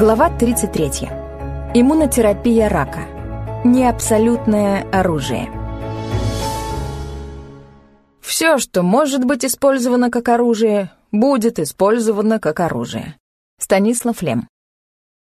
Глава 33. Иммунотерапия рака. Неабсолютное оружие. Все, что может быть использовано как оружие, будет использовано как оружие. Станислав Лем.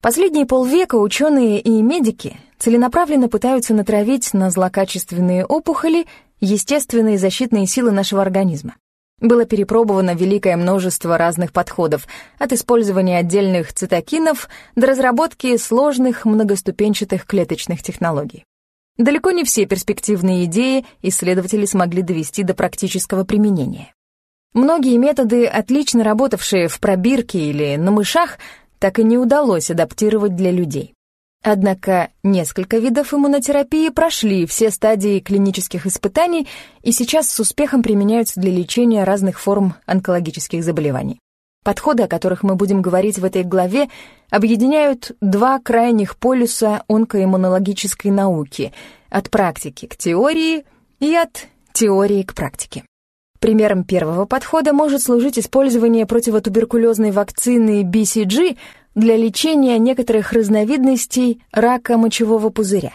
Последние полвека ученые и медики целенаправленно пытаются натравить на злокачественные опухоли естественные защитные силы нашего организма. Было перепробовано великое множество разных подходов, от использования отдельных цитокинов до разработки сложных многоступенчатых клеточных технологий. Далеко не все перспективные идеи исследователи смогли довести до практического применения. Многие методы, отлично работавшие в пробирке или на мышах, так и не удалось адаптировать для людей. Однако несколько видов иммунотерапии прошли все стадии клинических испытаний и сейчас с успехом применяются для лечения разных форм онкологических заболеваний. Подходы, о которых мы будем говорить в этой главе, объединяют два крайних полюса онкоиммунологической науки — от практики к теории и от теории к практике. Примером первого подхода может служить использование противотуберкулезной вакцины BCG для лечения некоторых разновидностей рака мочевого пузыря.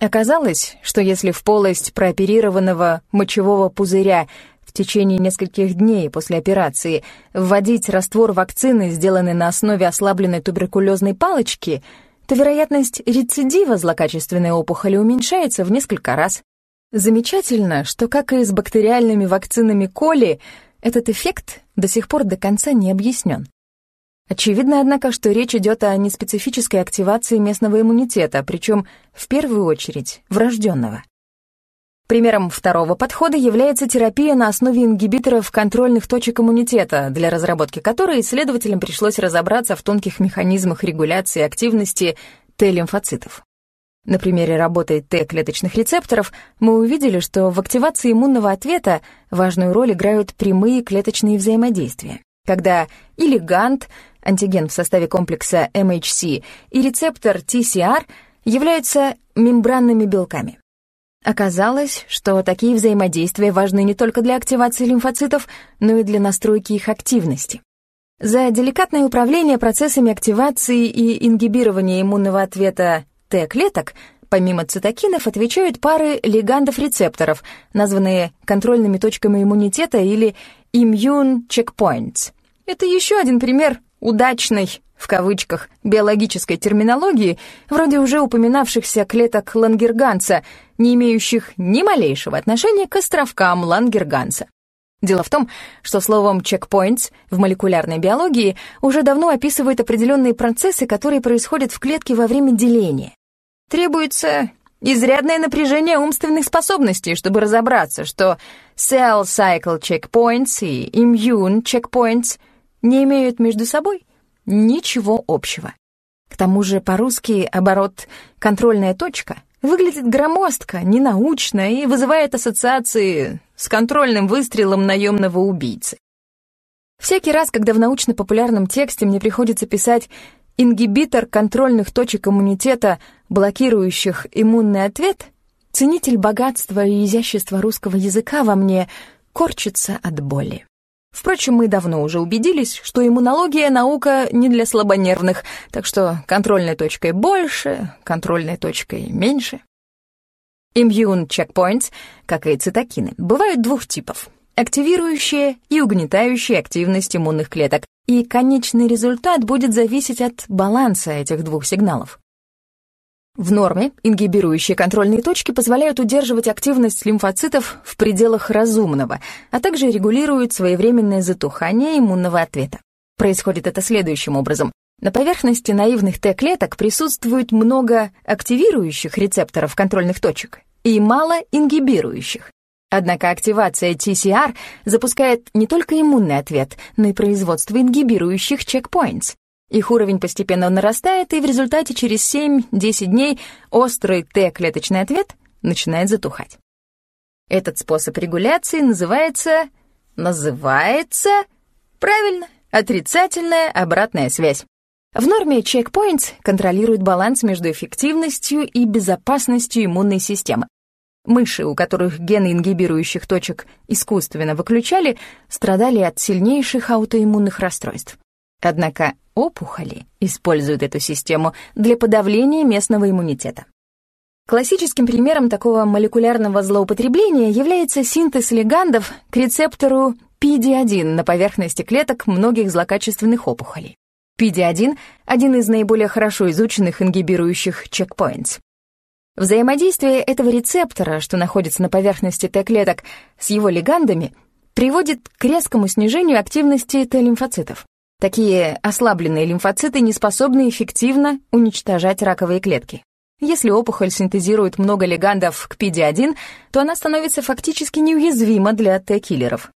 Оказалось, что если в полость прооперированного мочевого пузыря в течение нескольких дней после операции вводить раствор вакцины, сделанный на основе ослабленной туберкулезной палочки, то вероятность рецидива злокачественной опухоли уменьшается в несколько раз. Замечательно, что, как и с бактериальными вакцинами Коли, этот эффект до сих пор до конца не объяснен. Очевидно, однако, что речь идет о неспецифической активации местного иммунитета, причем в первую очередь врожденного. Примером второго подхода является терапия на основе ингибиторов контрольных точек иммунитета, для разработки которой исследователям пришлось разобраться в тонких механизмах регуляции активности Т-лимфоцитов. На примере работы Т-клеточных рецепторов мы увидели, что в активации иммунного ответа важную роль играют прямые клеточные взаимодействия, когда и лигант — антиген в составе комплекса MHC, и рецептор TCR являются мембранными белками. Оказалось, что такие взаимодействия важны не только для активации лимфоцитов, но и для настройки их активности. За деликатное управление процессами активации и ингибирования иммунного ответа Т-клеток помимо цитокинов отвечают пары лигандов-рецепторов, названные контрольными точками иммунитета или immune checkpoints. Это еще один пример удачной, в кавычках, биологической терминологии, вроде уже упоминавшихся клеток Лангерганса, не имеющих ни малейшего отношения к островкам Лангерганса. Дело в том, что словом «checkpoints» в молекулярной биологии уже давно описывают определенные процессы, которые происходят в клетке во время деления. Требуется изрядное напряжение умственных способностей, чтобы разобраться, что cell cycle checkpoints и immune checkpoints не имеют между собой ничего общего. К тому же по-русски оборот «контрольная точка» выглядит громоздко, ненаучно и вызывает ассоциации с контрольным выстрелом наемного убийцы. Всякий раз, когда в научно-популярном тексте мне приходится писать «ингибитор контрольных точек иммунитета, блокирующих иммунный ответ», ценитель богатства и изящества русского языка во мне корчится от боли. Впрочем, мы давно уже убедились, что иммунология — наука не для слабонервных, так что контрольной точкой больше, контрольной точкой меньше. Immune checkpoints, как и цитокины, бывают двух типов — активирующие и угнетающие активность иммунных клеток, и конечный результат будет зависеть от баланса этих двух сигналов. В норме ингибирующие контрольные точки позволяют удерживать активность лимфоцитов в пределах разумного, а также регулируют своевременное затухание иммунного ответа. Происходит это следующим образом. На поверхности наивных Т-клеток присутствует много активирующих рецепторов контрольных точек и мало ингибирующих. Однако активация TCR запускает не только иммунный ответ, но и производство ингибирующих чекпоинтс, их уровень постепенно нарастает, и в результате через 7-10 дней острый Т-клеточный ответ начинает затухать. Этот способ регуляции называется... называется... правильно, отрицательная обратная связь. В норме checkpoints контролирует баланс между эффективностью и безопасностью иммунной системы. Мыши, у которых гены ингибирующих точек искусственно выключали, страдали от сильнейших аутоиммунных расстройств. Однако опухоли используют эту систему для подавления местного иммунитета. Классическим примером такого молекулярного злоупотребления является синтез лигандов к рецептору PD-1 на поверхности клеток многих злокачественных опухолей. PD-1 — один из наиболее хорошо изученных ингибирующих чекпоинтс. Взаимодействие этого рецептора, что находится на поверхности Т-клеток, с его лигандами, приводит к резкому снижению активности Т-лимфоцитов. Такие ослабленные лимфоциты не способны эффективно уничтожать раковые клетки. Если опухоль синтезирует много легандов к PD-1, то она становится фактически неуязвима для Т-киллеров.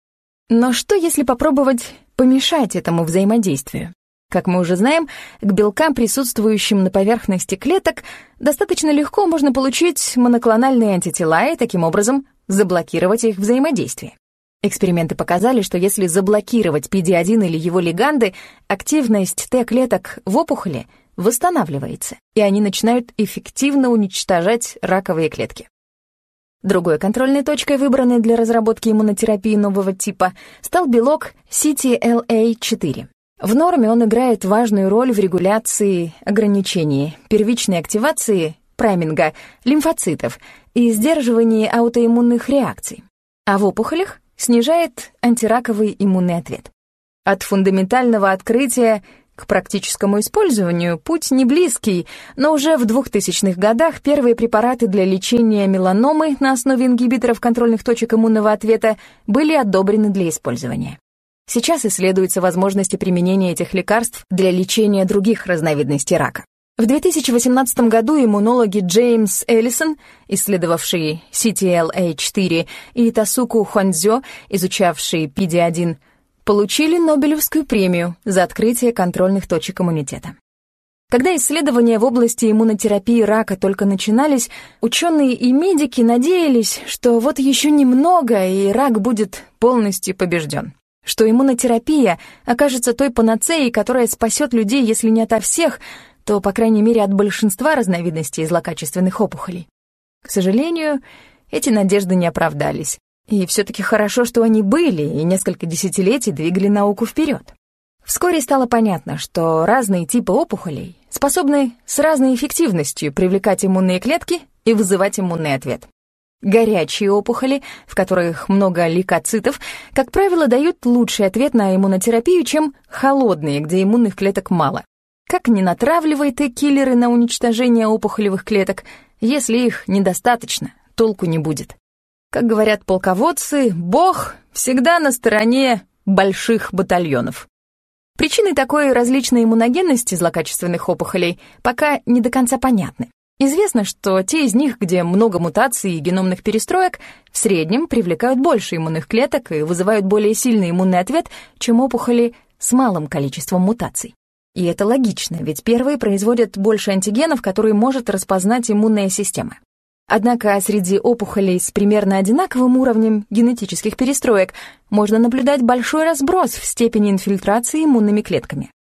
Но что, если попробовать помешать этому взаимодействию? Как мы уже знаем, к белкам, присутствующим на поверхности клеток, достаточно легко можно получить моноклональные антитела и таким образом заблокировать их взаимодействие. Эксперименты показали, что если заблокировать PD-1 или его лиганды, активность Т-клеток в опухоли восстанавливается, и они начинают эффективно уничтожать раковые клетки. Другой контрольной точкой, выбранной для разработки иммунотерапии нового типа, стал белок CTLA-4. В норме он играет важную роль в регуляции ограничений, первичной активации, прайминга, лимфоцитов и сдерживании аутоиммунных реакций. А в опухолях снижает антираковый иммунный ответ. От фундаментального открытия к практическому использованию путь не близкий, но уже в 2000-х годах первые препараты для лечения меланомы на основе ингибиторов контрольных точек иммунного ответа были одобрены для использования. Сейчас исследуются возможности применения этих лекарств для лечения других разновидностей рака. В 2018 году иммунологи Джеймс Эллисон, исследовавшие CTLA-4, и Тасуку Хуанзё, изучавшие PD-1, получили Нобелевскую премию за открытие контрольных точек иммунитета. Когда исследования в области иммунотерапии рака только начинались, ученые и медики надеялись, что вот еще немного, и рак будет полностью побежден что иммунотерапия окажется той панацеей, которая спасет людей, если не ото всех, то, по крайней мере, от большинства разновидностей злокачественных опухолей. К сожалению, эти надежды не оправдались. И все-таки хорошо, что они были, и несколько десятилетий двигали науку вперед. Вскоре стало понятно, что разные типы опухолей способны с разной эффективностью привлекать иммунные клетки и вызывать иммунный ответ. Горячие опухоли, в которых много лейкоцитов, как правило, дают лучший ответ на иммунотерапию, чем холодные, где иммунных клеток мало. Как ни натравливай ты киллеры на уничтожение опухолевых клеток, если их недостаточно, толку не будет. Как говорят полководцы, Бог всегда на стороне больших батальонов. Причины такой различной иммуногенности злокачественных опухолей пока не до конца понятны. Известно, что те из них, где много мутаций и геномных перестроек, в среднем привлекают больше иммунных клеток и вызывают более сильный иммунный ответ, чем опухоли с малым количеством мутаций. И это логично, ведь первые производят больше антигенов, которые может распознать иммунная система. Однако среди опухолей с примерно одинаковым уровнем генетических перестроек можно наблюдать большой разброс в степени инфильтрации иммунными клетками.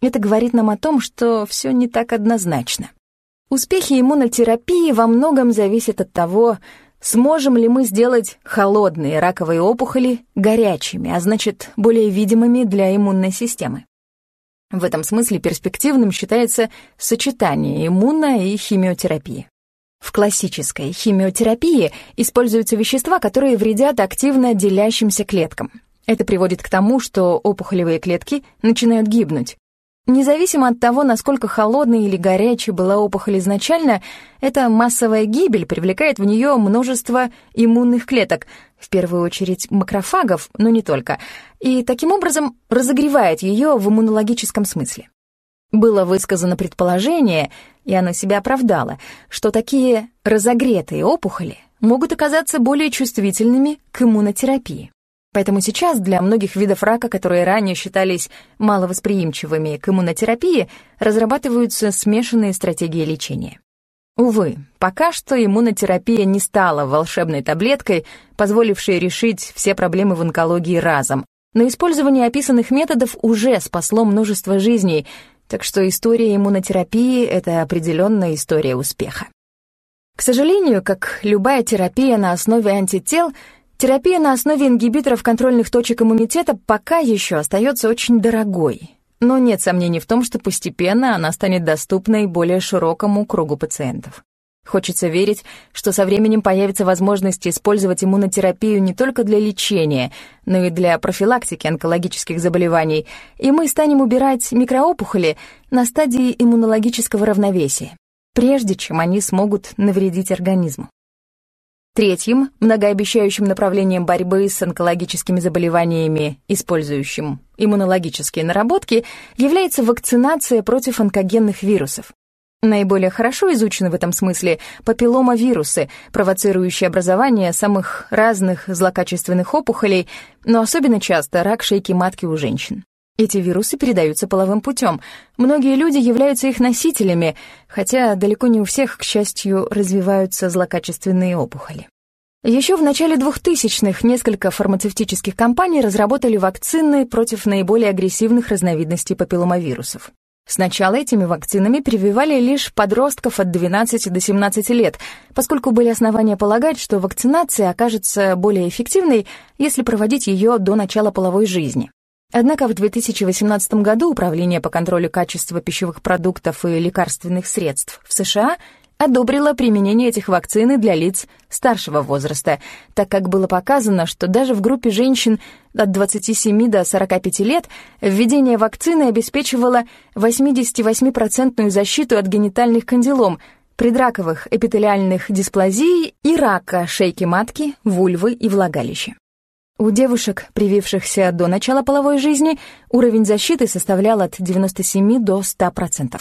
Это говорит нам о том, что все не так однозначно. Успехи иммунотерапии во многом зависят от того, сможем ли мы сделать холодные раковые опухоли горячими, а значит, более видимыми для иммунной системы. В этом смысле перспективным считается сочетание иммуно- и химиотерапии. В классической химиотерапии используются вещества, которые вредят активно делящимся клеткам. Это приводит к тому, что опухолевые клетки начинают гибнуть, Независимо от того, насколько холодной или горячей была опухоль изначально, эта массовая гибель привлекает в нее множество иммунных клеток, в первую очередь макрофагов, но не только, и таким образом разогревает ее в иммунологическом смысле. Было высказано предположение, и оно себя оправдало, что такие разогретые опухоли могут оказаться более чувствительными к иммунотерапии. Поэтому сейчас для многих видов рака, которые ранее считались маловосприимчивыми к иммунотерапии, разрабатываются смешанные стратегии лечения. Увы, пока что иммунотерапия не стала волшебной таблеткой, позволившей решить все проблемы в онкологии разом. Но использование описанных методов уже спасло множество жизней, так что история иммунотерапии — это определенная история успеха. К сожалению, как любая терапия на основе антител — Терапия на основе ингибиторов контрольных точек иммунитета пока еще остается очень дорогой. Но нет сомнений в том, что постепенно она станет доступной более широкому кругу пациентов. Хочется верить, что со временем появится возможность использовать иммунотерапию не только для лечения, но и для профилактики онкологических заболеваний, и мы станем убирать микроопухоли на стадии иммунологического равновесия, прежде чем они смогут навредить организму. Третьим, многообещающим направлением борьбы с онкологическими заболеваниями, использующим иммунологические наработки, является вакцинация против онкогенных вирусов. Наиболее хорошо изучены в этом смысле папилломавирусы, провоцирующие образование самых разных злокачественных опухолей, но особенно часто рак шейки матки у женщин. Эти вирусы передаются половым путем. Многие люди являются их носителями, хотя далеко не у всех, к счастью, развиваются злокачественные опухоли. Еще в начале 2000-х несколько фармацевтических компаний разработали вакцины против наиболее агрессивных разновидностей папилломавирусов. Сначала этими вакцинами прививали лишь подростков от 12 до 17 лет, поскольку были основания полагать, что вакцинация окажется более эффективной, если проводить ее до начала половой жизни. Однако в 2018 году Управление по контролю качества пищевых продуктов и лекарственных средств в США одобрило применение этих вакцин для лиц старшего возраста, так как было показано, что даже в группе женщин от 27 до 45 лет введение вакцины обеспечивало 88% защиту от генитальных кандилом, предраковых эпителиальных дисплазий и рака шейки матки, вульвы и влагалища. У девушек, привившихся до начала половой жизни, уровень защиты составлял от 97 до 100%.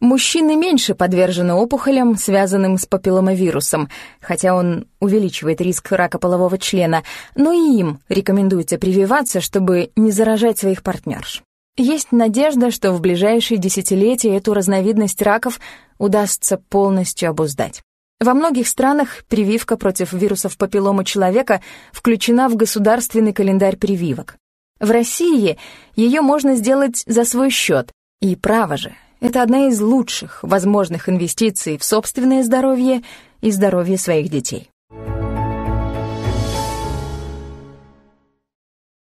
Мужчины меньше подвержены опухолям, связанным с папилломавирусом, хотя он увеличивает риск рака полового члена, но и им рекомендуется прививаться, чтобы не заражать своих партнерш. Есть надежда, что в ближайшие десятилетия эту разновидность раков удастся полностью обуздать. Во многих странах прививка против вирусов папиллома человека включена в государственный календарь прививок. В России ее можно сделать за свой счет. И право же, это одна из лучших возможных инвестиций в собственное здоровье и здоровье своих детей.